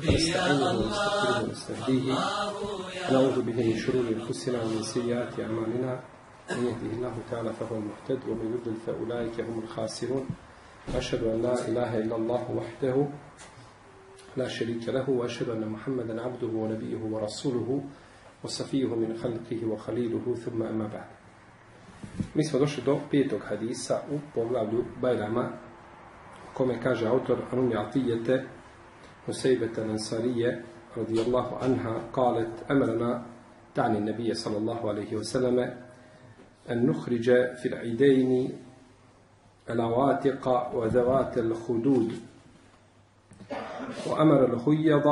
ونستعينه ونستغفره ونستهديه ونعوذ به من شرور أنفسنا ومن سيئات أعمالنا. من يهده الله تعالى فهو المهتد ومن يضلل فأولئك هم الخاسرون. واشهد أن لا إله إلا الله وحده لا شريك له وأشهد أن محمدا عبده ونبيه ورسوله وصفيه من خلقه وخليله ثم أما بعد. Mi smo došli do petog hadisa u poglavlju Bajrama, kome kaže autor Anumi Atijete, Nusejbet al-Ansarije, radijallahu anha, kalet, emerana, tani nebije, sallallahu alaihi wasallam, أن نخرج في العيدين العواتق وذوات الخدود. وأمر الخيض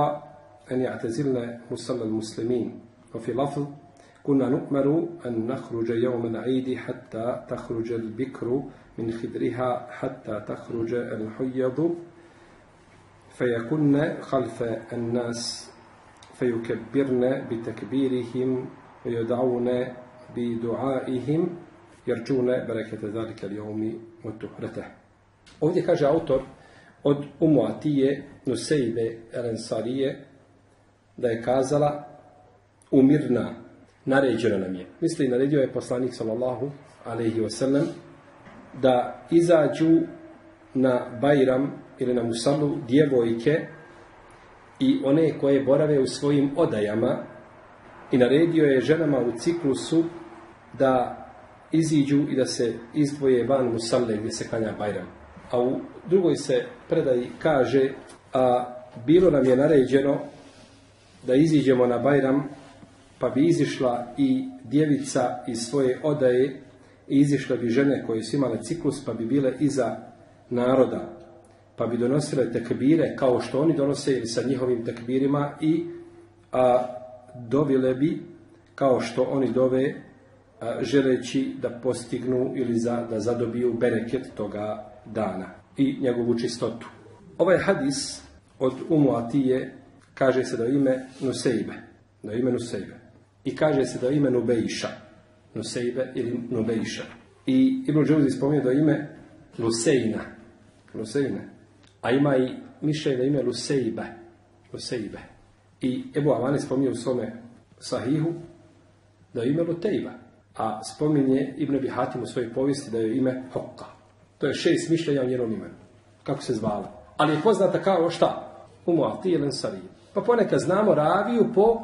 أن يعتزلن مصلى المسلمين. وفي لفظ كنا نؤمر أن نخرج يوم العيد حتى تخرج البكر من خدرها حتى تخرج الحيض فيكن خلف الناس فيكبرن بتكبيرهم ويدعون بدعائهم يرجون بركة ذلك اليوم وتهرته Ovdje kaže autor od Umuatije Nusejbe Elensarije da je kazala umirna, naređeno nam je. Misli, naredio je poslanik sallallahu alaihi wasallam da izađu na Bajram ili na Musalu djevojke i one koje borave u svojim odajama i naredio je ženama u ciklusu da iziđu i da se izdvoje van Musalle gdje se klanja Bajram. A u drugoj se predaji kaže a bilo nam je naređeno da iziđemo na Bajram pa bi izišla i djevica iz svoje odaje i izišle bi žene koje su imale ciklus pa bi bile iza naroda pa bi donosile tekbire kao što oni donose ili sa njihovim tekbirima i a, dovile bi kao što oni dove a, želeći da postignu ili za, da zadobiju bereket toga dana i njegovu čistotu. Ovaj hadis od Umu Atije kaže se da ime Nusejbe, da ime Nusejbe. I kaže se da ime Nubejša, Nusejbe ili Nubejša. I Ibn Džuzi spominje da ime Lusejna, Lusejne. A ima i mišljenje je ime Lusejbe, Lusejbe. I Ebu Avani spominje u svome sahihu da je ime Lutejba. A spominje Ibn Abi Hatim u svojoj povijesti da je ime Hokka. To je šest mišljenja o njenom imenu. Kako se zvala. Ali je poznata kao šta? Umu Atije Lensarije. Pa ponekad znamo raviju po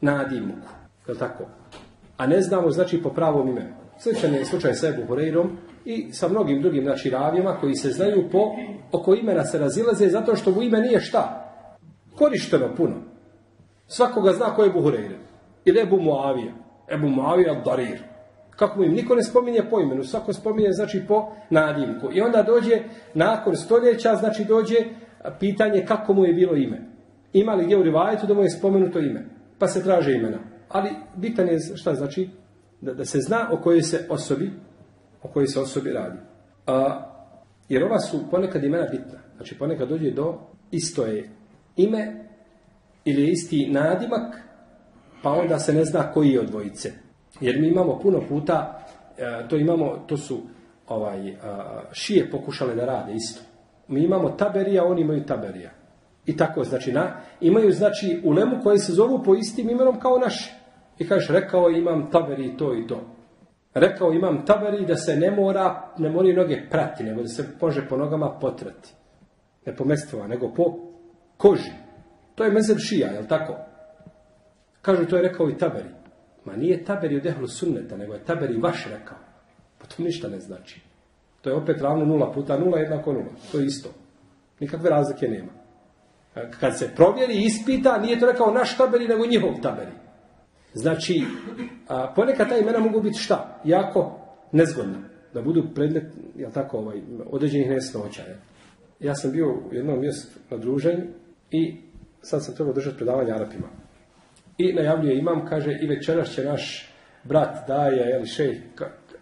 nadimuku. Je tako? A ne znamo znači po pravom imenu. Sličan je slučaj sa Ebu Horeirom i sa mnogim drugim znači ravijama koji se znaju po oko imena se razilaze zato što mu ime nije šta? Korišteno puno. Svakoga zna ko je Ebu Horeire. Ili Ebu Muavija. Ebu Muavija Darir. Kako mu im niko ne spominje po imenu, svako spominje znači po nadimku. I onda dođe nakon stoljeća, znači dođe pitanje kako mu je bilo ime. Ima li gdje u rivajetu da mu je spomenuto ime? Pa se traže imena. Ali bitan je šta znači da, da se zna o kojoj se osobi o kojoj se osobi radi. A, jer ova su ponekad imena bitna. Znači ponekad dođe do isto je ime ili isti nadimak pa onda se ne zna koji je od dvojice. Jer mi imamo puno puta, e, to imamo, to su ovaj, a, šije pokušale da rade isto. Mi imamo taberija, oni imaju taberija. I tako, znači, na, imaju, znači, ulemu koji se zovu po istim imenom kao naši. I kažeš, rekao imam taberi to i to. Rekao imam taberi da se ne mora, ne moraju noge prati, nego da se može po nogama potrati. Ne po mestvama, nego po koži. To je mezeb šija, je tako? Kažu, to je rekao i taberi. Ma nije taberi od ehlu sunneta, nego je taberi vaš rekao. Pa to ništa ne znači. To je opet ravno nula puta nula jednako nula. To je isto. Nikakve razlike nema. Kad se provjeri i ispita, nije to rekao naš taberi, nego njihov taberi. Znači, a, ponekad ta imena mogu biti šta? Jako nezgodna. Da budu predmet, jel tako, ovaj, određenih nesnoća. Ja sam bio u jednom mjestu na druženju i sad sam trebao držati predavanje Arapima. I najavljuje imam, kaže, i večeras će naš brat daje, jel, šej,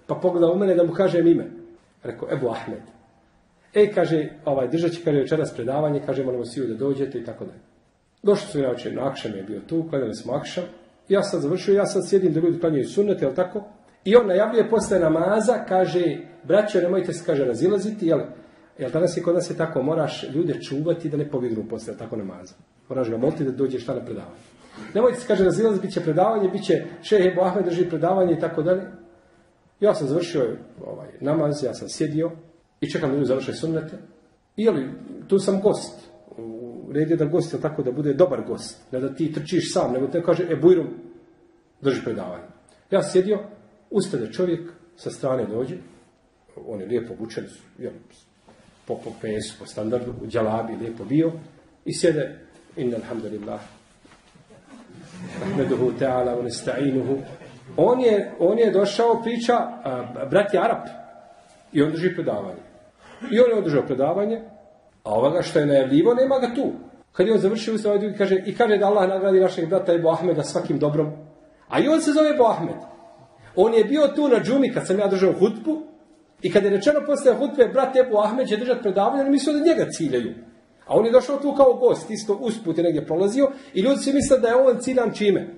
pa pogleda u mene da mu kažem ime. Rekao, Ebu Ahmed. E, kaže, ovaj, držat će, kaže, večeras predavanje, kaže, molimo svi da dođete i tako dalje. Došli su inače, na je bio tu, klanjali smo Akšam. Ja sam završio, ja sad sjedim da ljudi klanjaju sunnet, jel tako? I on najavljuje posle namaza, kaže, braćo, nemojte se, kaže, razilaziti, jel? Jel danas je kod nas je tako, moraš ljude čuvati da ne pobjegnu poslije tako namaza. Moraš ga moliti da dođe šta na predavanje. Nemojte se kaže razilaz, bit će predavanje, bit će šehe Ahmed drži predavanje i tako dalje. Ja sam završio ovaj, namaz, ja sam sjedio i čekam da ljudi završe sunnete. I ali, tu sam gost. U redu je da gost je tako da bude dobar gost. Ne da ti trčiš sam, nego te kaže, e bujrum, drži predavanje. Ja sjedio, ustade čovjek, sa strane dođe, on je lijepo obučen, jel, po, po pesu, po standardu, u djalabi lijepo bio i sjede, inna alhamdulillah, Ahmeduhu ta'ala, on on je, on je došao priča, a, brat je Arap, i on drži predavanje. I on je održao predavanje, a ovoga što je najavljivo, nema ga tu. Kad je on završio, ovaj kaže, i kaže da Allah nagradi našeg brata Ebu Ahmeda svakim dobrom. A i on se zove Ebu Ahmed. On je bio tu na džumi kad sam ja držao hutbu i kad je rečeno poslije hutbe, brat Ebu Ahmed će držati predavanje, oni mislio da njega ciljaju. A on je došao tu kao gost, isto usput je negdje prolazio i ljudi su misle da je on ciljan čime?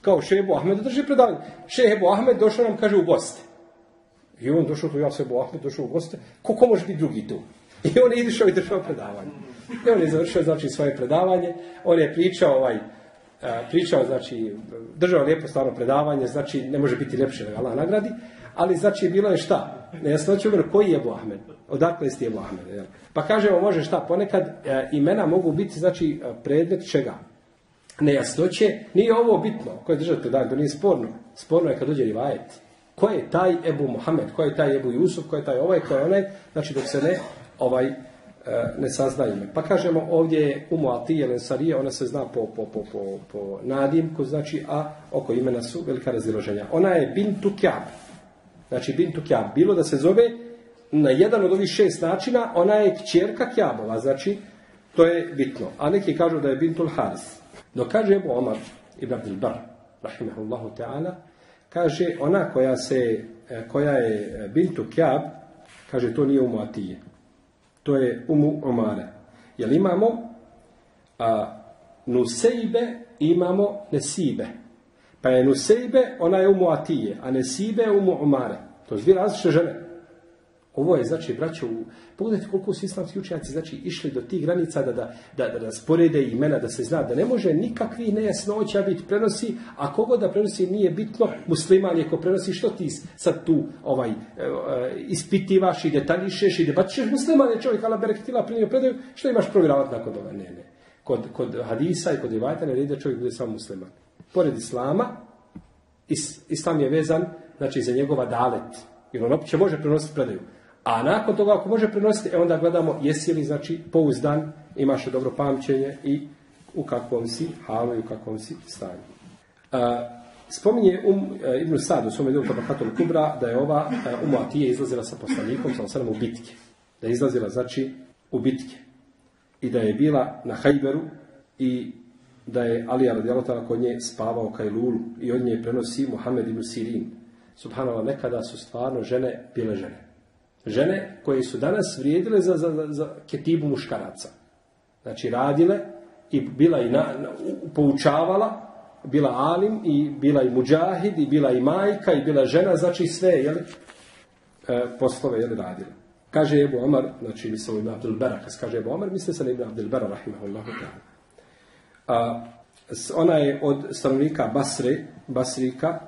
Kao Šebu Ahmed drži predavanje. Šebu Ahmed došao nam, kaže, u goste. I on došao tu, ja se Ahmed došao u goste. Koliko može biti drugi tu? I on je išao i držao predavanje. I on je završio, znači, svoje predavanje. On je pričao, ovaj, pričao, znači, držao lijepo stvarno predavanje, znači, ne može biti ljepše da Allah nagradi. Ali, znači, bilo je šta? Nejasnoće u koji je Ebu Ahmed? Odakle je Ebu Ahmed? Jel? Pa kažemo, može šta? Ponekad e, imena mogu biti, znači, predmet čega? Nejasnoće. Nije ovo bitno. Ko je držati predavanje? To nije sporno. Sporno je kad dođe rivajet. Ko je taj Ebu Mohamed? Ko je taj Ebu Jusuf? Ko je taj ovaj? Ko je onaj? Znači, dok se ne ovaj e, ne saznaje ime. Pa kažemo ovdje je Umu Atije Sarije, ona se zna po, po, po, po, po nadimku, znači, a oko imena su velika raziloženja. Ona je Bintu Kjab. Znači Bintu Kjab. Bilo da se zove na jedan od ovih šest načina, ona je kćerka Kjabova, znači to je bitno. A neki kažu da je Bintul Haris. No kaže Ebu Omar ibn Abdul Bar, rahimahullahu ta'ala, kaže ona koja se, e, koja je Bintu Kjab, kaže to nije umu Atije. To je umu Omare. Jer imamo a, Nusejbe imamo Nesibe. Pa je Nusejbe, ona je umu Atije, a Nesibe je umu Omare. To su dvije različite žene. Ovo je, znači, braćo, pogledajte koliko su islamski učenjaci, znači, išli do tih granica da, da, da, da rasporede imena, da se zna da ne može nikakvi nejasnoća biti prenosi, a kogo da prenosi nije bitno, musliman je ko prenosi, što ti sad tu ovaj, e, e, ispitivaš i detaljišeš i debatišeš, musliman je čovjek, ala bereketila primio predaju, što imaš provjeravati nakon toga? Ne, ne. Kod, kod hadisa i kod rivajta ne da čovjek bude samo musliman. Pored islama, is, islam je vezan, znači, za njegova dalet. Jer on opće može prenositi predaju. A nakon toga ako može prenositi, e onda gledamo jesi li znači pouzdan, imaš dobro pamćenje i u kakvom si halu i u kakvom si stanju. spominje um, e, Ibn Sad u svome djelu Kubra da je ova uh, Umu Atije izlazila sa poslanikom sa u bitke. Da je izlazila znači u bitke. I da je bila na Hajberu i da je Alija radijalotala kod nje spavao Kajlulu i od nje prenosi Muhammed ibn Sirin. Subhanallah, nekada su stvarno žene bile žene. Žene koje su danas vrijedile za, za, za ketibu muškaraca. Znači radile i bila i na, poučavala, bila alim i bila i muđahid i bila i majka i bila žena, znači sve jeli, e, poslove jeli, radile. Kaže Ebu Omar, znači mislim Ibn Abdul Bera, kaže Ebu Omar, misli se na Ibn Abdul Bera, rahimahullahu A, ona je od stanovnika Basre, Basrika,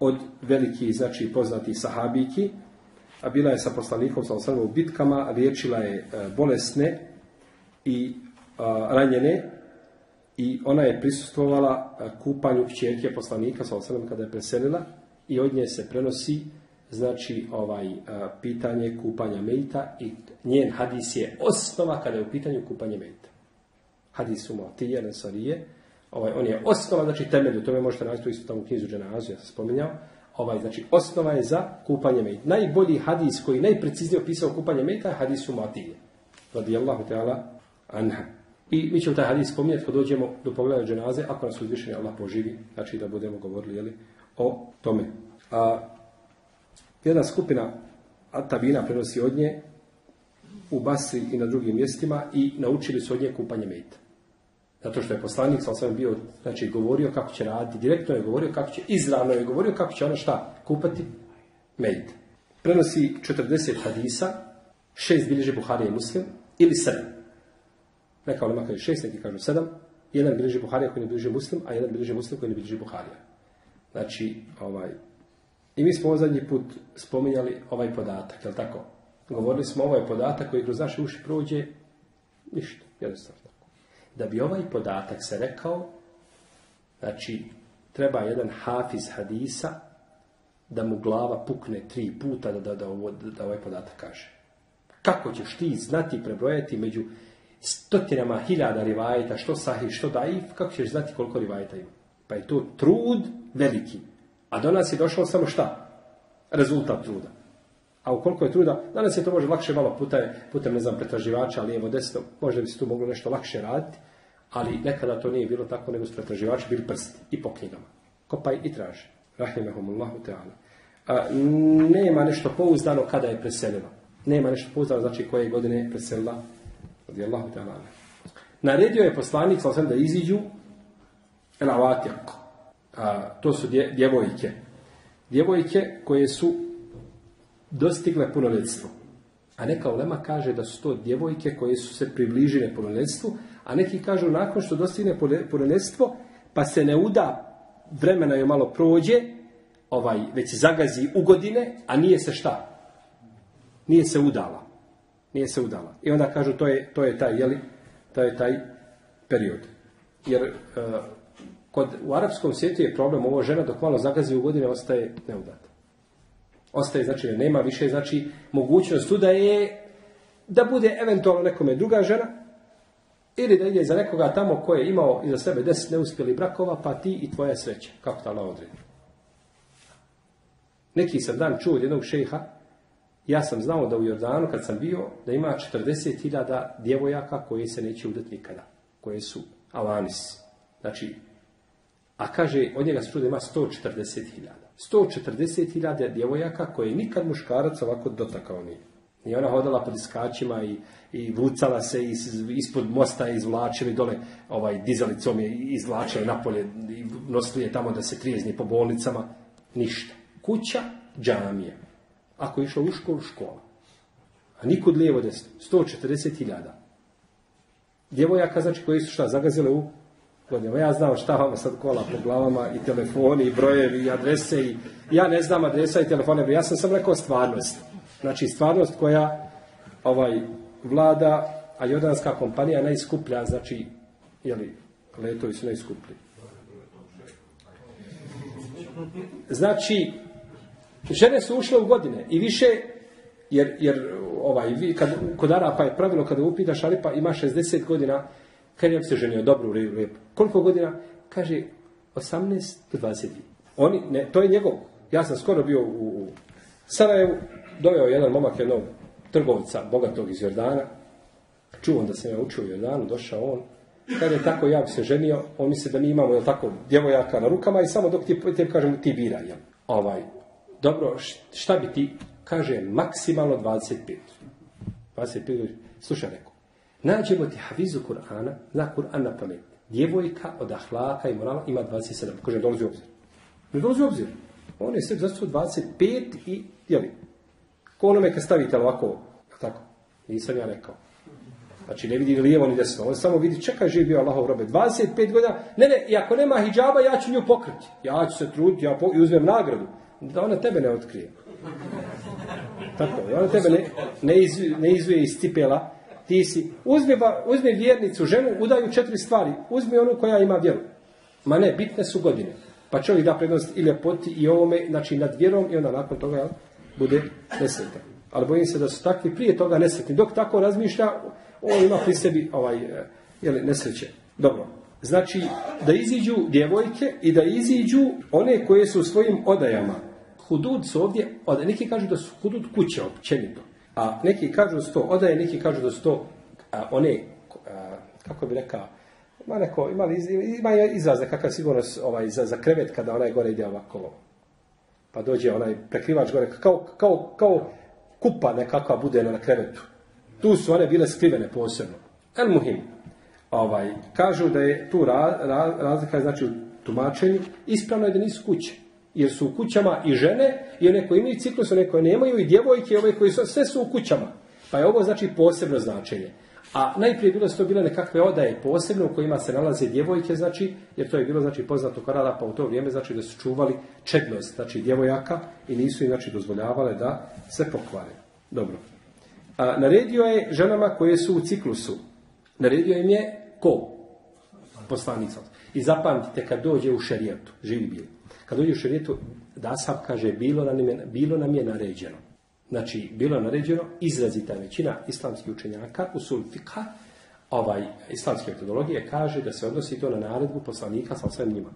od velikih, znači poznatih sahabiki, a bila je sa poslanikom sa u bitkama, liječila je e, bolesne i ranjene i ona je prisustvovala e, kupanju kćerke poslanika sa kada je preselila i od nje se prenosi znači ovaj e, pitanje kupanja mejta i njen hadis je osnova kada je u pitanju kupanje mejta. Hadis u Motije, Nesarije, ovaj, on je osnova, znači temelj, u tome možete naći isto tamo u knjizu Dženazu, ja sam spominjao, ovaj, znači osnova je za kupanje mejta. Najbolji hadis koji najpreciznije opisao kupanje mejta je hadis u Matije. Radijallahu ta'ala anha. I mi ćemo taj hadis spominjati kad dođemo do pogleda dženaze, ako nas uzvišeni Allah poživi, znači da budemo govorili jeli, o tome. A, jedna skupina Atabina prenosi od nje u Basri i na drugim mjestima i naučili su od nje kupanje mejta. Zato što je poslanik sa osvijem bio, znači govorio kako će raditi, direktno je govorio kako će, izravno je govorio kako će ona šta, kupati mejt. Prenosi 40 hadisa Šest bilježi Buharija i Muslim ili sedam. Neka ulema kaže šest, neki kažu sedam. Jedan bilježi Buharija koji ne bilježi Muslim, a jedan bilježi Muslim koji ne bilježi Buharija. Znači, ovaj, i mi smo ovo zadnji put spominjali ovaj podatak, jel tako? Govorili smo ovaj podatak koji kroz naše uši prođe ništa, jednostavno. Da bi ovaj podatak se rekao, znači, treba jedan hafiz hadisa da mu glava pukne tri puta da, da, da, da ovaj podatak kaže. Kako ćeš ti znati prebrojati među stotinama hiljada rivajeta, što sahih, što daif, kako ćeš znati koliko rivajeta ima? Pa je to trud veliki. A do nas je došlo samo šta? Rezultat truda. A ukoliko je truda, danas je to može lakše malo putem, putem ne znam, pretraživača, lijevo, desno, možda bi se tu moglo nešto lakše raditi, ali nekada to nije bilo tako, nego su pretraživači bili prsti i po knjigama. Kopaj i traži. Rahimahumullahu ta'ala. Nema nešto pouzdano kada je preselila. Nema nešto pouzdano, znači koje godine je preselila. Radijallahu ta'ala. Naredio je poslanik, sam da iziđu el a, to su dje, djevojke. Djevojke koje su dostigle punoljetstvo. A neka ulema kaže da su to djevojke koje su se približile punoljetstvu, a neki kažu nakon što dostigne punoljetstvo, pa se ne uda, vremena joj malo prođe, ovaj, već zagazi u godine, a nije se šta? Nije se udala. Nije se udala. I onda kažu to je, to je taj, jeli, to je taj period. Jer e, Kod, u arapskom svijetu je problem ovo žena dok malo zagazi u godine ostaje neudata. Ostaje, znači, nema više, znači, mogućnost tu da je, da bude eventualno nekome druga žena, ili da ide za nekoga tamo koje je imao iza sebe deset neuspjeli brakova, pa ti i tvoja sreća. Kako ta Allah? Neki sam dan čuo od jednog šeha, ja sam znao da u Jordanu, kad sam bio, da ima 40.000 djevojaka koje se neće udati nikada. Koje su alanis. Znači, a kaže, od njega se čude ima 140.000. 140.000 djevojaka koje nikad muškarac ovako dotakao nije. I ona hodala pod iskačima i, i vucala se ispod mosta i izvlačili dole ovaj dizalicom je izvlačili napolje i nosili je tamo da se trijezni po bolnicama. Ništa. Kuća, džamije. Ako je išla u školu, škola. A nikud lijevo desno. 140.000. Djevojaka, znači, koji su šta, zagazile u godinama. Ja znam šta vam sad kola po glavama i telefoni i brojevi i adrese i ja ne znam adresa i telefone, ja sam sam rekao stvarnost. Znači stvarnost koja ovaj vlada, a jordanska kompanija najskuplja, znači jeli, letovi su najskuplji. Znači, žene su ušle u godine i više, jer, jer ovaj, kad, kod Arapa je pravilo kada upitaš Aripa ima 60 godina, kad bi se ženio dobru, lijepo. Koliko godina? Kaže, 18 do 22. Oni, ne, to je njegov. Ja sam skoro bio u, u Sarajevu, doveo jedan momak jednog trgovca, bogatog iz Jordana. Čuo da sam ja učio u Jordanu, došao on. Kad je tako, ja bi se ženio, on misli da mi imamo, jel tako, djevojaka na rukama i samo dok ti, ti kažem, ti biraj, jel? Ovaj, dobro, šta bi ti, kaže, maksimalno 25. 25, slušaj, rekao, Nađemo ti hafizu Kur'ana, zna Kur'an na pamet. Djevojka od ahlaka i morala ima 27. Kaže, dolazi u obzir. Ne dolazi u obzir. On je sve zašto 25 i, jeli, ko onome kad stavite ovako, tako, nisam ja rekao. Znači ne vidi ni lijevo ni desno. On samo vidi, čekaj, živi bio Allahov robe. 25 godina, ne, ne, i ako nema hijjaba, ja ću nju pokriti. Ja ću se truditi, ja i uzmem nagradu. Da ona tebe ne otkrije. Tako, ona tebe ne, ne, ne izvije iz cipela, ti si, uzmi, ba, uzmi vjernicu, ženu, udaju četiri stvari. Uzmi onu koja ima vjeru. Ma ne, bitne su godine. Pa čovjek da prednost i ljepoti i ovome, znači nad vjerom i onda nakon toga bude nesretan. Ali bojim se da su takvi prije toga nesretni. Dok tako razmišlja, on ima pri sebi ovaj, e, jeli, nesreće. Dobro. Znači, da iziđu djevojke i da iziđu one koje su u svojim odajama. Hudud su ovdje, neki kažu da su hudud kuće općenito. A neki kažu da su to odaje, neki kažu da su to one, kako bi rekao, ima neko, ima, ima izraz nekakav sigurno ovaj, za, za krevet kada onaj gore ide ovako. Pa dođe onaj prekrivač gore, kao, kao, kao kupa nekakva bude na krevetu. Tu su one bile skrivene posebno. El muhim. Ovaj, kažu da je tu razlika znači u tumačenju. Ispravno je da nisu kuće. Jer su u kućama i žene, i one koje imaju ciklus, one koje nemaju, i djevojke, ove koje su, sve su u kućama. Pa je ovo znači posebno značenje. A najprije bilo su to bile nekakve odaje posebno u kojima se nalaze djevojke, znači, jer to je bilo znači poznato karada pa u to vrijeme znači da su čuvali čednost, znači djevojaka i nisu im znači dozvoljavale da se pokvare. Dobro. A, naredio je ženama koje su u ciklusu. Naredio im je ko? Poslanica. I zapamtite kad dođe u šerijetu, živi bil. Kad dođe u šerijetu, da sam kaže, bilo nam je, bilo nam je naređeno. Znači, bilo je naređeno, izrazita većina islamskih učenjaka u sulfika, ovaj, islamske metodologije, kaže da se odnosi to na naredbu poslanika sa svem njima.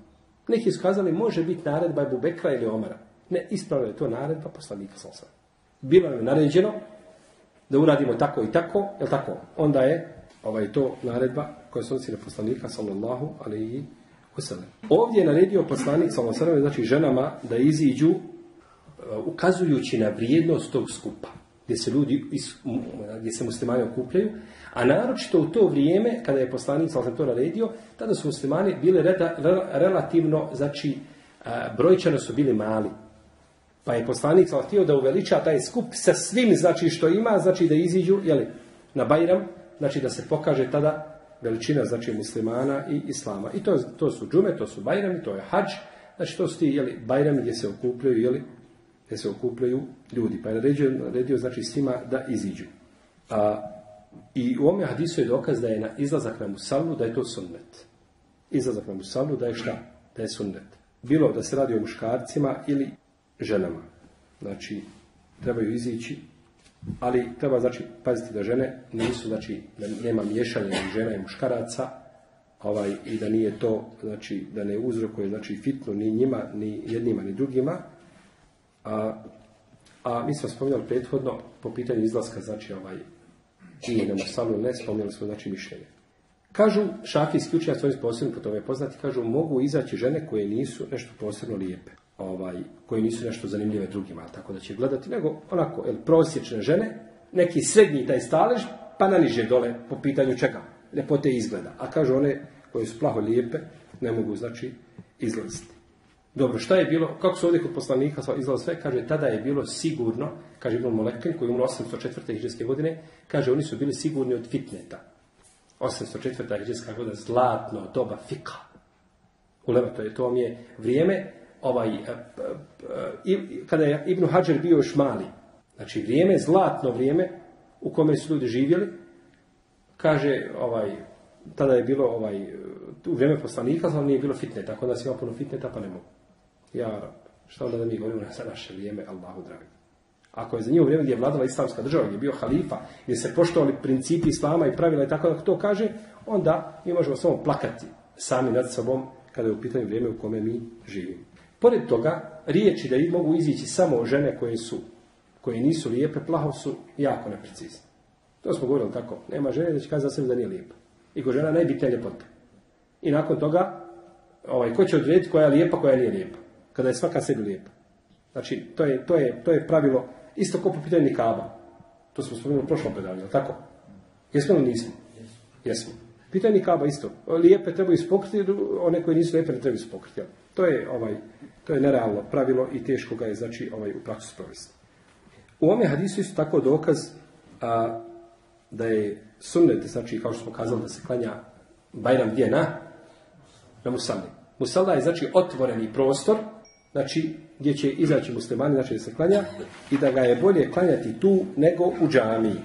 Neki su kazali, može biti naredba Ebu Bekra ili Omara. Ne, ispravno je to naredba poslanika sa svem. Bilo je naređeno da uradimo tako i tako, jel tako? Onda je ovaj to naredba koja se odnosi na poslanika sallallahu alaihi wasallam. Ovdje je naredio poslanik sallallahu alaihi znači ženama da iziđu ukazujući na vrijednost tog skupa gdje se ljudi gdje se muslimani okupljaju, a naročito u to vrijeme kada je poslanik sallallahu to naredio, tada su muslimani bili reda, relativno znači uh, brojčano su bili mali. Pa je poslanik htio da uveliča taj skup sa svim znači što ima, znači da iziđu jeli, na Bajram, znači da se pokaže tada veličina znači muslimana i islama. I to, to su džume, to su bajrami, to je hađ, znači to su ti jeli, bajrami gdje se okupljaju, jeli, gdje se okupljaju ljudi. Pa je naredio, naredio znači svima da iziđu. A, I u ovome hadisu je dokaz da je na izlazak na musallu da je to sunnet. Izlazak na musallu da je šta? Da je sunnet. Bilo da se radi o muškarcima ili ženama. Znači, trebaju izići ali treba znači paziti da žene nisu, znači da nema miješanja žena i muškaraca, ovaj, i da nije to, znači da ne uzrokuje znači fitnu ni njima, ni jednima, ni drugima. A, a mi smo spominjali prethodno po pitanju izlaska, znači ovaj, i na masalu ne, spominjali smo znači mišljenje. Kažu šafijski učenjaci, oni posebno po tome poznati, kažu mogu izaći žene koje nisu nešto posebno lijepe ovaj, koji nisu nešto zanimljive drugima, tako da će gledati, nego onako, el, prosječne žene, neki srednji taj stalež, pa na niže dole po pitanju čega, ljepote izgleda. A kažu one koje su plaho lijepe, ne mogu, znači, izlaziti. Dobro, šta je bilo, kako su ovdje kod poslanika izlaz sve, kaže, tada je bilo sigurno, kaže Ibn Molekin, koji je umro 804. hiđarske godine, kaže, oni su bili sigurni od fitneta. 804. hiđarska godina, zlatno doba fika. Ulema, to je, to vam je vrijeme ovaj, e, e, kada je Ibn Hajar bio još mali, znači vrijeme, zlatno vrijeme u kome su ljudi živjeli, kaže, ovaj, tada je bilo ovaj, u vrijeme poslanika, ali nije bilo fitneta, tako da se ima puno fitneta, pa ne mogu. Ja, šta onda da mi govorimo za naše vrijeme, Allahu dragi. Ako je za njihovo vrijeme gdje je vladala islamska država, gdje je bio halifa, gdje se poštovali principi islama i pravila i tako da to kaže, onda mi možemo samo plakati sami nad sobom kada je u pitanju vrijeme u kome mi živimo. Pored toga, riječi da mogu izići samo žene koje su, koje nisu lijepe, plaho su jako neprecizne. To smo govorili tako. Nema žene da će kazati za sebe da nije lijepa. I ko žena najbitnija ljepota. I nakon toga, ovaj, ko će odrediti koja je lijepa, koja nije lijepa. Kada je svaka sebi lijepa. Znači, to je, to je, to je pravilo, isto ko po pitanju nikaba. To smo spomenuli u prošlom predavanju, tako? Jesmo li nismo? Jesmo. Pitanje nikaba isto. Lijepe trebaju ispokriti, one koje nisu lijepe ne trebaju ispokriti. To je ovaj, to je nerealno pravilo i teško ga je znači ovaj u praksu sprovesti. U ome hadisu isto tako dokaz a, da je sunnet, znači kao što smo kazali da se klanja Bajram gdje na? Na Musalli. Musalla je znači otvoreni prostor, znači gdje će izaći muslimani, znači da se klanja i da ga je bolje klanjati tu nego u džamiji.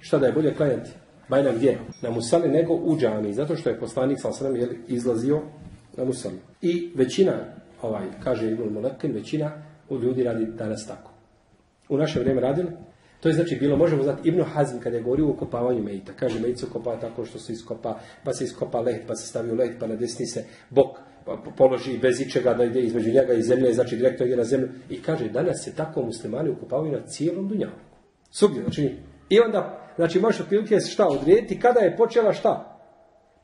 Šta da je bolje klanjati? Bajram gdje? Na Musali nego u džamiji, zato što je poslanik sa osram izlazio na Musali. I većina ovaj, kaže Ibn Molekin, većina u ljudi radi danas tako. U naše vrijeme radili, to je znači bilo, možemo znati, Ibn Hazm kada je govorio o kopavanju mejita. Kaže, mejit se kopa tako što se iskopa, pa se iskopa let, pa se stavi u pa na desni se bok položi bez ičega da ide između njega i zemlje, znači direktno ide na zemlju. I kaže, danas je tako muslimani ukopavaju na cijelom dunjavu. Svugdje, znači, i onda, znači možeš otprilike šta odrediti, kada je počela šta?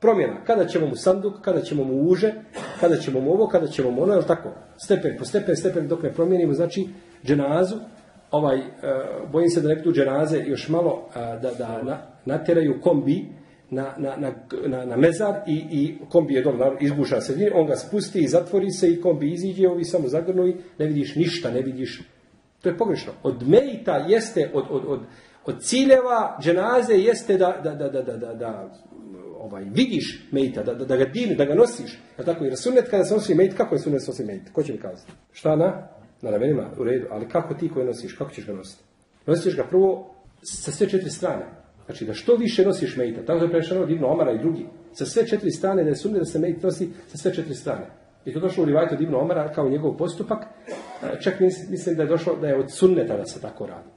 promjena. Kada ćemo mu sanduk, kada ćemo mu uže, kada ćemo mu ovo, kada ćemo mu ono, je tako? Stepen po stepen, stepen dok ne promijenimo, znači, dženazu, ovaj, uh, bojim se da ne dženaze još malo uh, da, da na, natjeraju kombi na, na, na, na, mezar i, i kombi je dobro izbuša sredini, on ga spusti i zatvori se i kombi iziđe, ovi samo zagrnu ne vidiš ništa, ne vidiš. To je pogrešno. Od mejita jeste, od, od, od, Od ciljeva dženaze jeste da, da, da, da, da, da ovaj, vidiš mejta, da, da, ga dini, da ga nosiš. Ja tako, jer sunnet kada se nosi mejt, kako je sunnet nosi mejt? Ko će mi kazati? Šta na? Na ramenima, u redu. Ali kako ti koji nosiš, kako ćeš ga nositi? Nosiš ga prvo sa sve četiri strane. Znači da što više nosiš mejta. Tako je prešano od Ibn Omara i drugi. Sa sve četiri strane, da je da se mejt nosi sa sve četiri strane. I to došlo u Rivajtu od Ibn Omara kao njegov postupak. Čak mislim da je došlo da je od sunneta da se tako radi.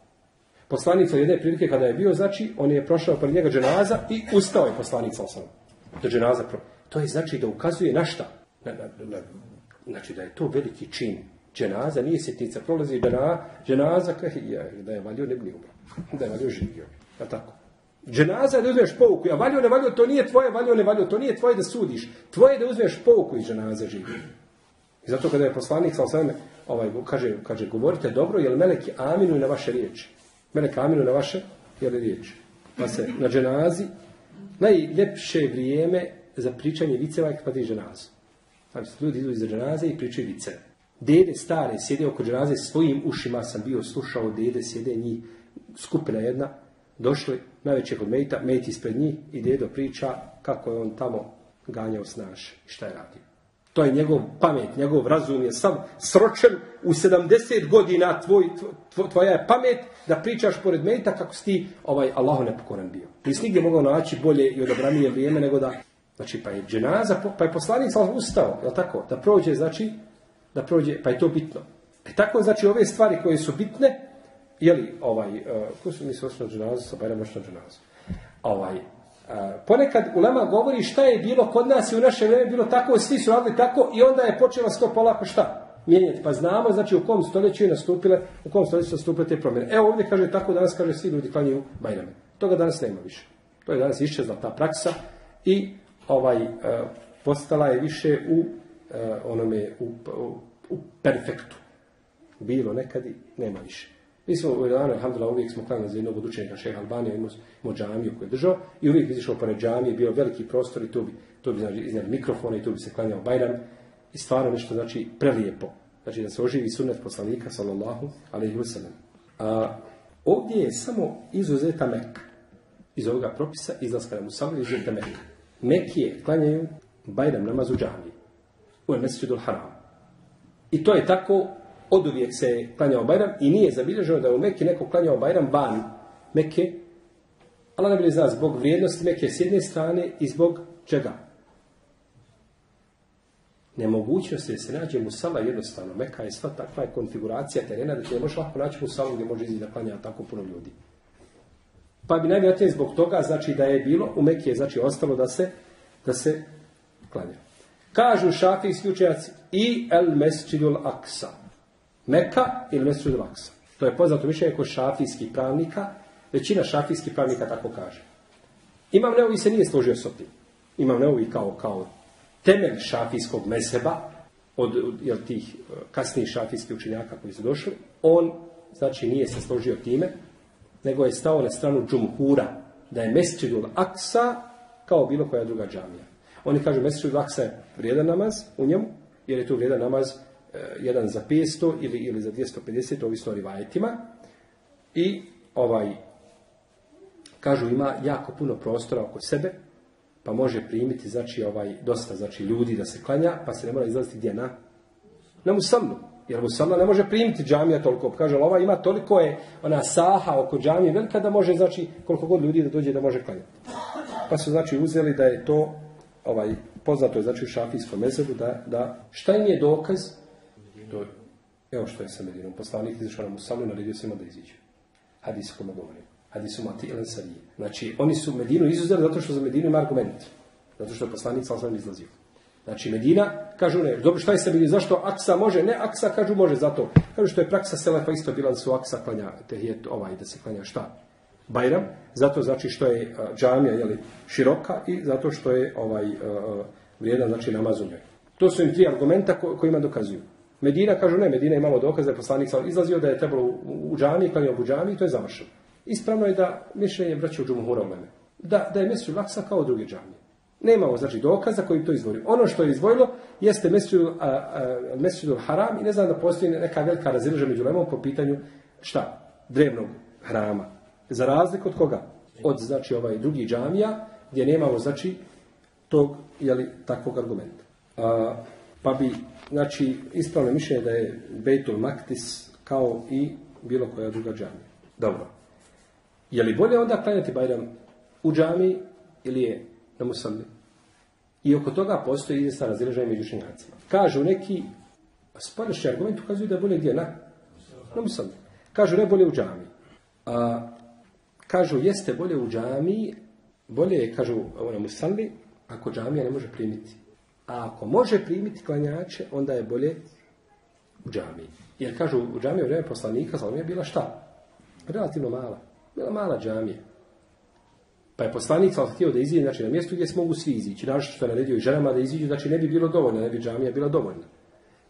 Poslanica jedne prilike kada je bio, znači, on je prošao pored njega dženaza i ustao je poslanica osam. To dženaza. To je znači da ukazuje na šta? Na, na, znači da je to veliki čin. Dženaza nije sjetnica. Prolazi džena, dženaza je, da je valio ne bi. Da je valio živio. Ja tako. Dženaza da uzmeš pouku. A valio ne valio, to nije tvoje, valio ne valio, to nije tvoje da sudiš. Tvoje je da uzmeš pouku iz dženaza živio. I zato kada je poslanik sa ovaj, kaže, kaže, govorite dobro, jer meleki aminu na vaše riječi. Mene kaminu na vaše jeli riječ. Pa se na dženazi najljepše vrijeme za pričanje viceva je kad dženazu. Znači, ljudi idu iz dženaze i pričaju vice. Dede stare sjede oko dženaze svojim ušima sam bio slušao dede sjede njih skupina jedna došli najveće kod Mejta, Mejt ispred njih i dedo priča kako je on tamo ganjao snaš i šta je radio. To je njegov pamet, njegov razum je sam sročen u 70 godina tvoj, tvoja je pamet da pričaš pored meta kako si ti ovaj, Allahu nepokoran bio. Nisi nigdje mogao naći bolje i odabranije vrijeme nego da Znači, pa je dženaza, pa je poslanik sam ustao, jel tako? Da prođe, znači, da prođe, pa je to bitno. E tako, znači, ove stvari koje su bitne, jeli, ovaj, uh, ko su mi se osnovno dženazu, sa Bajram dženazu? Ovaj, ponekad Ulema govori šta je bilo kod nas i u naše vrijeme bilo tako, svi su radili tako i onda je počela to polako šta? Mijenjati. Pa znamo, znači u kom stoljeću je nastupile, u kom stoljeću su nastupile te promjene. Evo ovdje kaže tako, danas kaže svi ljudi klanjaju Bajrame. Toga danas nema više. To je danas iščezla ta praksa i ovaj e, postala je više u onome u, u, perfektu. Bilo nekad i nema više. Mi smo u Iranu, alhamdulillah, uvijek smo klanjali za jednog od učenika šeha Albanija, imao, džamiju koju je držao i uvijek izišao pored džamije, bio veliki prostor i tu bi, tu bi znači, iznad mikrofona i tu bi se klanjao Bajram i stvarno nešto znači prelijepo. Znači da se oživi sunnet poslanika, sallallahu alaihi wasallam. A ovdje je samo izuzeta Mek. Iz ovoga propisa izlaska na Musavu izuzeta Mek. Mekije klanjaju Bajram namaz u džamiji. U Mesidul Haram. I to je tako od uvijek se klanjao Bajram i nije zabilježeno da je u Mekke neko klanjao Bajram van Mekke, ne bi zna zbog vrijednosti Mekke s jedne strane i zbog čega? Nemogućnost je da se nađe musala jednostavno. Meka je sva takva je konfiguracija terena da ne može lako naći musalu gdje može ići da klanja tako puno ljudi. Pa bi najvjerojatnije zbog toga znači da je bilo, u Mekke je znači ostalo da se, da se klanja. Kažu šafijski učenjaci i el mesčidul aksa. Meka ili Mesud Vaksa. To je poznato mišljenje kod šafijskih pravnika. Većina šafijskih pravnika tako kaže. Imam Neovi se nije složio s tim. Imam Neovi kao, kao temelj šafijskog meseba od, jel, tih e, kasnijih šafijskih učenjaka koji su došli. On, znači, nije se složio time, nego je stao na stranu džumhura, da je mesčidul aksa kao bilo koja druga džamija. Oni kažu mesčidul aksa je vrijedan namaz u njemu, jer je to vrijedan namaz jedan za 500 ili, ili za 250, ovisno o rivajetima. I ovaj, kažu ima jako puno prostora oko sebe, pa može primiti znači ovaj dosta znači ljudi da se klanja, pa se ne mora izlaziti gdje na na musamnu. Jer musamna ne može primiti džamija toliko. Kaže, ova ima toliko je ona saha oko džamije velika da može, znači, koliko god ljudi da dođe da može klanjati. Pa su, znači, uzeli da je to, ovaj, poznato je, znači, u šafijskom mezebu, da, da šta im je dokaz? To, evo što je sa Medinom. Poslanik izašao na Musalu naredio svima da iziđu. Hadis kome govori. Hadis Mati Elen Sarije. Znači, oni su Medinu izuzeli zato što za Medinu ima argument. Zato što je poslanik sam izlazio. Znači, Medina, kažu ne, dobro, šta je sa Medinu, zašto Aksa može? Ne, Aksa, kažu može, zato. Kažu što je praksa Selefa isto bila da su Aksa klanja, te je ovaj, da se klanja šta? Bajram, zato znači što je džamija jeli, široka i zato što je ovaj vrijedan znači namaz. To su im tri argumenta ko, kojima dokazuju. Medina kažu ne, Medina imamo dokaz da je poslanik sam izlazio da je trebalo u, džami, klanio u džami i to je završeno. Ispravno je da mišljenje braća u džumhura u mene. Da, da je Mesu Laksa kao druge džamije. Nemamo znači dokaza koji to izvori. Ono što je izvojilo jeste Mesu Haram i ne znam da postoji neka velika razilaženja među lemom po pitanju šta? Drevnog hrama. Za razliku od koga? Od znači ovaj drugi džamija gdje nemamo znači tog jeli, takvog argumenta. A, pa bi znači ispravno mišljenje da je Bejtul Maktis kao i bilo koja druga džamija. Dobro. Je li bolje onda klanjati Bajram u džamiji ili je na musalli? I oko toga postoji izvjesna razilaženje među učenjacima. Kažu neki, spoljašnji argument ukazuju da je bolje gdje? Na, na musalli. Kažu ne bolje u džamiji. A, kažu jeste bolje u džamiji, bolje je, kažu na musalli, ako džamija ne može primiti. A ako može primiti klanjače, onda je bolje u džamiji. Jer kažu, u džamiji u vrijeme poslanika, je bila šta? Relativno mala. Bila mala džamija. Pa je poslanik sam htio da iziđe znači, na mjestu gdje se mogu svi izići. Našto što je naredio i ženama da iziđu, znači ne bi bilo dovoljno, ne bi džamija bila dovoljna.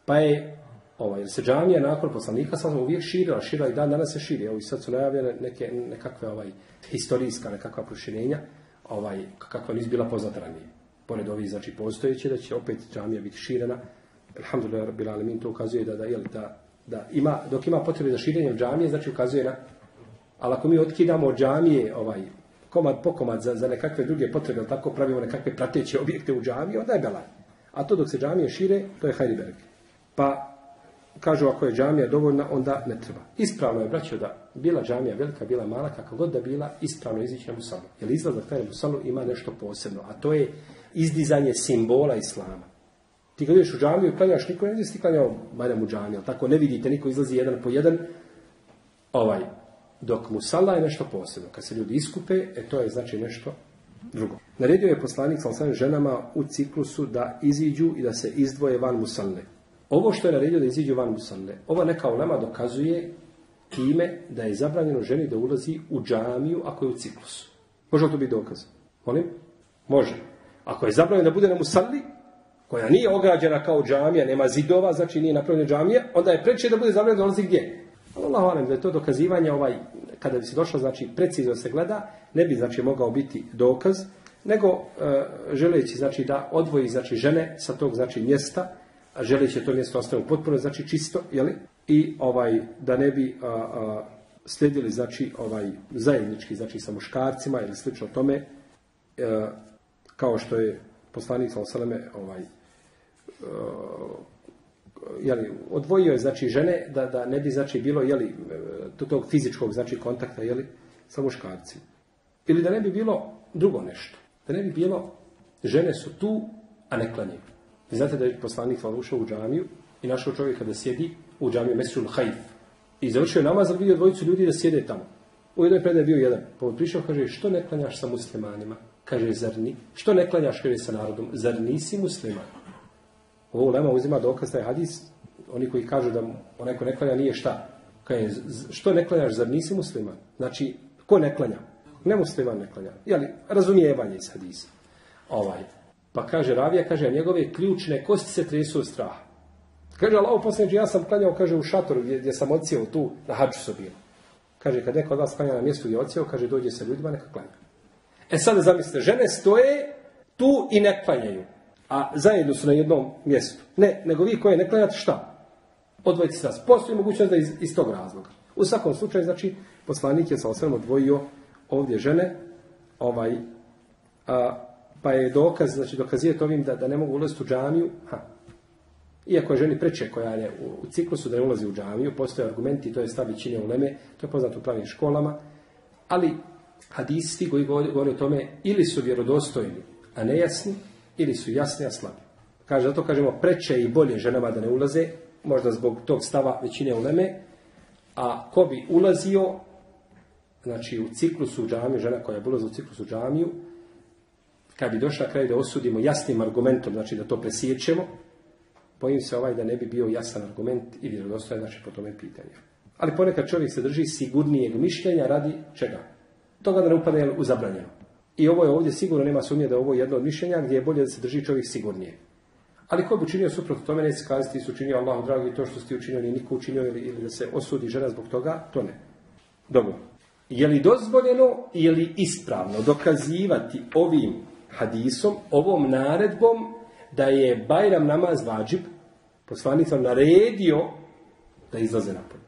Pa je, ovaj, jer se džamija nakon poslanika sam uvijek širila, širila i dan danas se širi. Evo i sad su najavljene neke, nekakve ovaj, historijska, nekakva proširenja, ovaj, kakva nisu bila poznata ranije. Pored ovih, znači, postojeće, da će opet džamija biti širena. Alhamdulillah, Rabbil Alamin, to ukazuje da, da, jel, da, da ima, dok ima potrebe za širenjem džamije, znači ukazuje na ali ako mi otkidamo džamije, ovaj, komad po komad za, za nekakve druge potrebe, ali tako pravimo nekakve prateće objekte u džamiji, onda je belaj. A to dok se džamije šire, to je hajriberg. Pa kažu ako je džamija dovoljna, onda ne treba. Ispravno je, braćo, da bila džamija velika, bila mala, kako god da bila, ispravno izići na musalu. Jer izlazak taj na musalu ima nešto posebno, a to je izdizanje simbola islama. Ti kad ideš u džamiju i klanjaš, niko ne vidi ti klanjao barem u džamiju, tako ne vidite, niko izlazi jedan po jedan, ovaj, dok musala je nešto posebno. Kad se ljudi iskupe, e to je znači nešto drugo. Naredio je poslanik sa ženama u ciklusu da iziđu i da se izdvoje van musalne. Ovo što je naredio da iziđu van musalne, ova neka ulema dokazuje time da je zabranjeno ženi da ulazi u džamiju ako je u ciklusu. Može li to biti dokaz? Molim? Može. Ako je zabranjeno da bude na musalli, koja nije ograđena kao džamija, nema zidova, znači nije napravljena džamija, onda je preče da bude zabranjeno da ulazi gdje? Allah da je to dokazivanje ovaj, kada bi se došlo, znači precizno se gleda, ne bi znači mogao biti dokaz, nego e, želeći znači da odvoji znači žene sa tog znači mjesta, a želeći to mjesto ostaviti potpuno znači čisto, jeli? I ovaj da ne bi a, slijedili znači ovaj zajednički znači sa muškarcima ili slično tome e, kao što je poslanik sallallahu ovaj e, jeli, odvojio je znači žene da, da ne bi znači bilo jeli, tog fizičkog znači kontakta jeli, sa muškarcima. Ili da ne bi bilo drugo nešto. Da ne bi bilo žene su tu, a ne klanjaju. Vi znate da je poslanik ušao u džamiju i našao čovjeka da sjedi u džamiju Mesul Hajf. I završio namaz, ali vidio dvojicu ljudi da sjede tamo. U jednoj predaji bio jedan. Pa prišao, kaže, što ne klanjaš sa muslimanima? Kaže, zar ni? Što ne klanjaš, kaže, sa narodom? Zar nisi musliman? Ovo lema uzima dokaz taj hadis, oni koji kažu da onaj ko ne klanja nije šta. Kaže, što ne klanjaš, zar nisi musliman? Znači, ko ne klanja? Ne musliman ne klanja. Jeli, razumijevanje iz hadisa. Ovaj. Pa kaže Ravija, kaže, njegove ključne kosti se tresu od straha. Kaže, Allah posljednji, ja sam klanjao, kaže, u šatoru gdje, gdje sam ocijel tu, na hađu su bilo. Kaže, kad neko od vas klanja na mjestu gdje ocijel, kaže, dođe se ljudima, neka klanja. E sad zamislite, žene stoje tu i ne klanjaju a zajedno su na jednom mjestu. Ne, nego vi koje ne klanjate šta? Odvojite se nas. Postoji mogućnost da iz, iz tog razloga. U svakom slučaju, znači, poslanik je sa osvrame odvojio ovdje žene, ovaj, a, pa je dokaz, znači dokazuje ovim da, da ne mogu ulaziti u džamiju, ha. Iako je ženi preče koja je u, ciklusu da ne ulazi u džamiju, postoje argumenti, to je stav većine u Leme, to je poznato u pravim školama, ali hadisi koji govore o tome ili su vjerodostojni, a nejasni, ili su jasni, a slabi. Kaže, zato kažemo preče i bolje ženama da ne ulaze, možda zbog tog stava većine uleme, a ko bi ulazio, znači u ciklusu u džamiju, žena koja je ulazila u ciklusu u džamiju, kad bi došla kraj da osudimo jasnim argumentom, znači da to presjećemo, bojim se ovaj da ne bi bio jasan argument i vjerodostojan znači po tome pitanju. Ali ponekad čovjek se drži sigurnijeg mišljenja radi čega? Toga da ne upadne u zabranjeno. I ovo je ovdje sigurno nema sumnje da je ovo jedno od mišljenja gdje je bolje da se drži čovjek sigurnije. Ali ko bi učinio suprotno tome, neće kazati su učinio Allahu dragi to što ste učinio, ni niko učinio ili, ili da se osudi žena zbog toga, to ne. Dobro. Je li dozvoljeno, je li ispravno dokazivati ovim hadisom, ovom naredbom, da je Bajram namaz vađib, poslanicom naredio da izlaze napolje.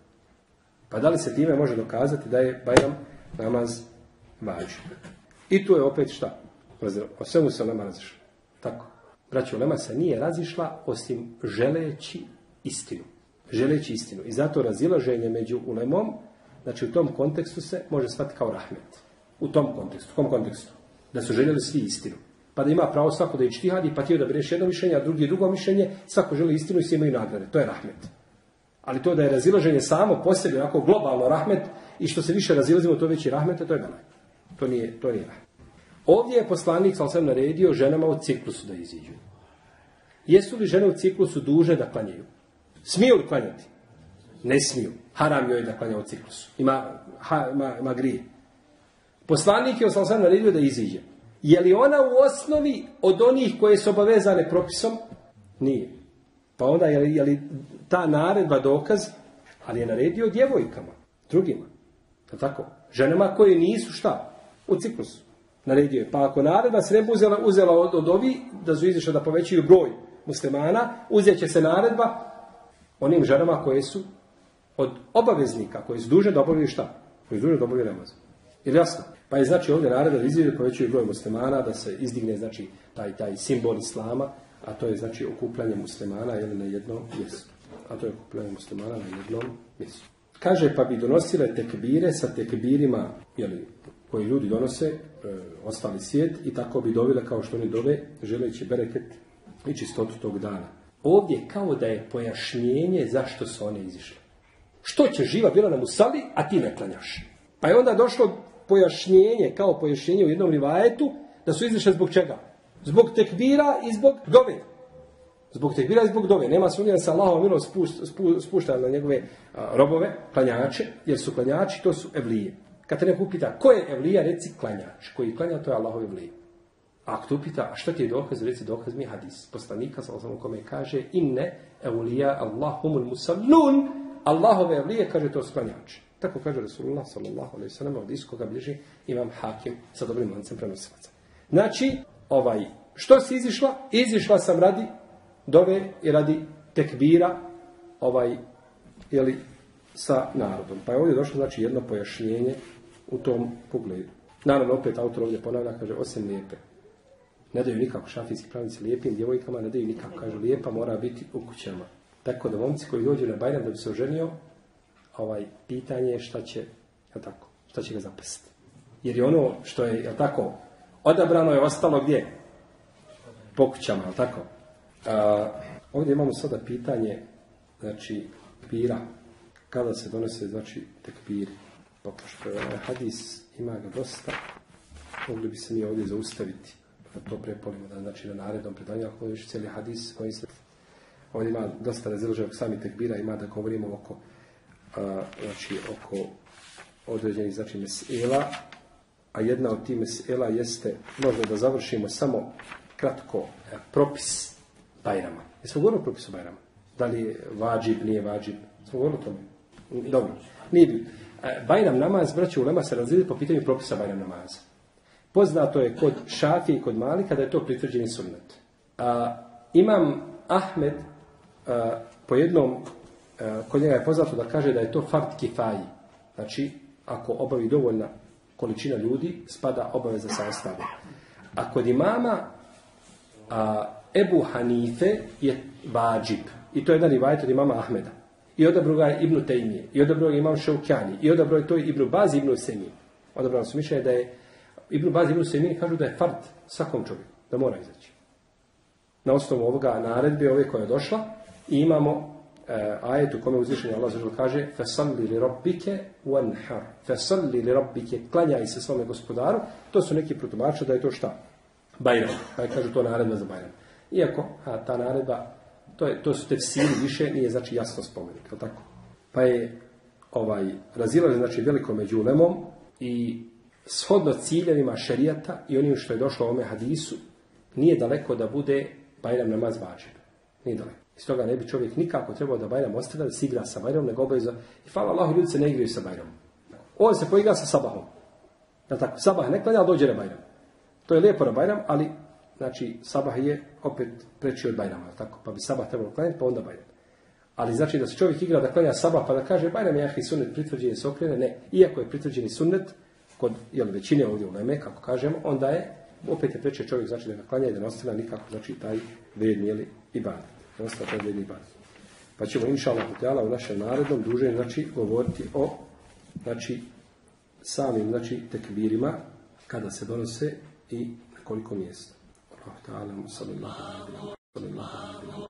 Pa da li se time može dokazati da je Bajram namaz vađi. I tu je opet šta? O svemu se Lema razišla. Tako. Braćo, Lema se nije razišla osim želeći istinu. Želeći istinu. I zato razilaženje među ulemom, znači u tom kontekstu se može shvatiti kao rahmet. U tom kontekstu. U kom kontekstu? Da su željeli svi istinu. Pa da ima pravo svako da je čtihadi, pa ti da bereš jedno mišljenje, a drugi drugo mišljenje, svako želi istinu i svi imaju nagrade. To je rahmet. Ali to da je razilaženje samo po sebi, onako globalno rahmet, i što se više razilazimo, to veći rahmet, to je belaj. To nije, to nije. Ovdje je poslanik, sam sam naredio, ženama u ciklusu da iziđu. Jesu li žene u ciklusu duže da klanjaju? Smiju li klanjati? Ne smiju. Haram joj da klanja u ciklusu. Ima, ha, ima, ima grije. Poslanik je sam sam naredio da iziđe. Je li ona u osnovi od onih koje su obavezane propisom? Nije. Pa onda je li, je li ta naredba dokaz, ali je naredio djevojkama, drugima. Je tako? Ženama koje nisu šta? U ciklusu. Naredio je. Pa ako naredba se ne bi uzela, uzela od, od ovi, da su izišli da povećaju broj muslimana, uzet će se naredba onim ženama koje su od obaveznika, koji su duže da obavljaju šta? Koji su duže da obavljaju namaz. Je jasno? Pa je znači ovdje naredba da povećaju broj muslimana, da se izdigne znači taj, taj simbol islama, a to je znači okupljanje muslimana ili na jednom mjestu. A to je okupljanje muslimana na jednom mjestu. Kaže pa bi donosile tekbire sa tekbirima jeli, koji ljudi donose, e, ostali svijet i tako bi dovile kao što oni dove, želeći bereket i čistotu tog dana. Ovdje kao da je pojašnjenje zašto su one izišle. Što će živa bila na musali, a ti ne klanjaš? Pa je onda došlo pojašnjenje, kao pojašnjenje u jednom rivajetu, da su izišle zbog čega? Zbog tekbira i zbog dove. Zbog tekbira i zbog dove. Nema sumnje da se Allahova milost spušta na njegove robove, klanjače, jer su klanjači, to su evlije. Kad te neko upita ko je evlija, reci klanjač. Koji klanja, to je Allahov evlija. A ako te upita, a što ti je dokaz, reci dokaz mi hadis. Poslanika, sa osnovom kome kaže, inne evlija Allahumul musallun, Allahove evlije, kaže to su klanjači. Tako kaže Rasulullah sallallahu alaihi sallam od iskoga bliži imam hakim sa dobrim lancem prenosilaca. Znači, ovaj, što si izišla? Izišla sam radi dove i radi tekbira ovaj, jeli, sa narodom. Pa je ovdje došlo znači jedno pojašnjenje u tom pogledu. Naravno, opet autor ovdje ponavlja, kaže, osim lijepe. Ne daju nikako šafijski pravnici lijepim djevojkama, ne daju nikako. Kaže, lijepa mora biti u kućama. Tako da momci koji dođu na Bajram da bi se oženio, ovaj, pitanje je šta će, je tako, šta će ga zapasti. Jer je ono što je, je tako, odabrano je ostalo gdje? Po kućama, je tako? A, ovdje imamo sada pitanje, znači, pira. Kada se donose, znači, tekbiri? Pa pošto je hadis, ima ga dosta, mogli bi se mi ovdje zaustaviti, da to prepolimo, da znači na narednom predanju, ako je cijeli hadis, koji se, ovdje ima dosta razilaženog sami tekbira, ima da govorimo oko a, znači oko određenih znači mesela, a jedna od tih mesela jeste, možda da završimo samo kratko e, propis Bajrama. Jesmo govorili o propisu Bajrama? Da li je vađib, nije vađib? Smo govorili o tome? Dobro, nije bi. E, Bajram namaz, braće Ulema, se razvili po pitanju propisa Bajram namaza. Poznato je kod Šafije i kod Malika da je to pritvrđeni sunnet. A, imam Ahmed a, po jednom E, kod njega je poznato da kaže da je to fakt kifaji. Znači, ako obavi dovoljna količina ljudi, spada obaveza sa ostalim. A kod imama a, Ebu Hanife je vađib. I to je jedan rivajet od imama Ahmeda. I odabro ga je Ibnu Tejmije. I odabro ga imam Šaukjani. I odabro je to Ibnu Baz Ibnu Semije. Odabrano su mišljenje da je Ibnu Baz Ibnu Semije kažu da je fart svakom čovjeku. Da mora izaći. Na osnovu ovoga naredbe, ove koja je došla, imamo uh, ajet u kome uzvišenje Allah zažel kaže Fesalli li rabbike wanhar. Fesalli li rabbike, klanjaj se svome gospodaru. To su neki protumače da je to šta? Bajram. Kažu to naredba za Bajram. Iako, ta naredba, to, je, to su tefsiri više, nije znači jasno spomenuto. Tako? Pa je ovaj, razilaz znači veliko među ulemom i shodno ciljevima šerijata i onim što je došlo u ome hadisu, nije daleko da bude Bajram namaz vađen. Nije daleko. Iz toga ne bi čovjek nikako trebao da Bajram ostavlja, da se igra sa Bajram, nego obaveza. I hvala Allahu, ljudi se ne igraju sa Bajram. On se poigra sa Sabahom. Da tako, Sabah ne klanja, dođe na Bajram. To je lijepo na Bajram, ali znači Sabah je opet preći od Bajrama. Tako, pa bi Sabah trebalo klanjati, pa onda Bajram. Ali znači da se čovjek igra da klanja Sabah, pa da kaže Bajram je ahi sunnet pritvrđeni se okrene, ne. Iako je pritvrđeni sunnet, kod jel, većine ovdje u Leme, kako kažemo, onda je opet je preče čovjek znači da ne klanja i da ne ostavlja nikako znači taj vredni i bad. Ne ostavlja taj vredni. Pa ćemo inša Allah u našem narodnom duže znači govoriti o znači samim znači tekbirima kada se donose i na koliko mjesta. Allah ta'ala sallallahu alaihi wa sallam